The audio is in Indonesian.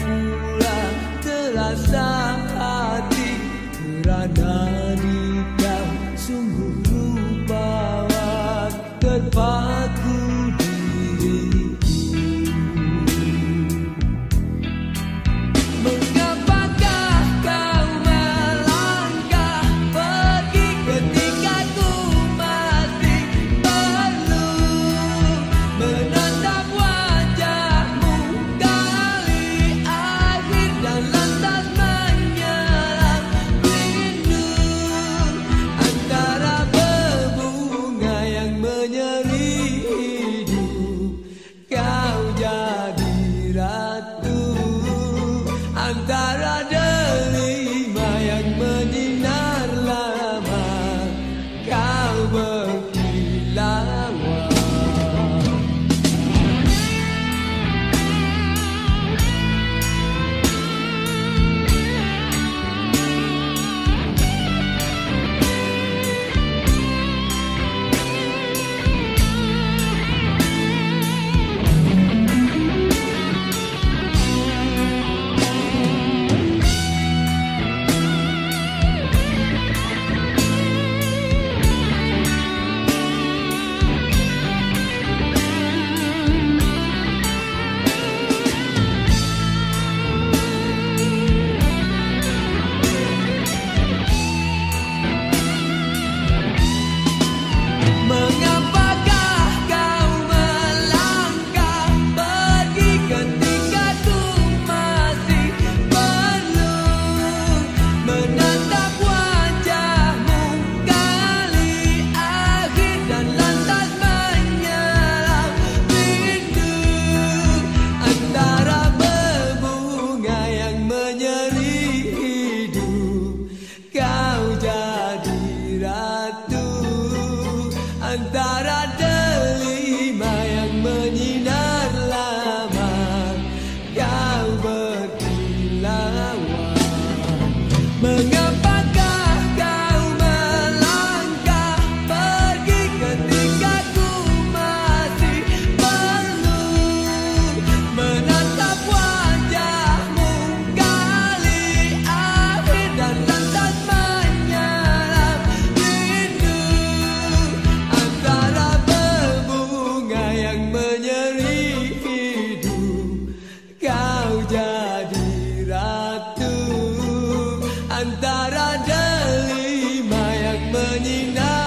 pulang terasa. dengar 和你那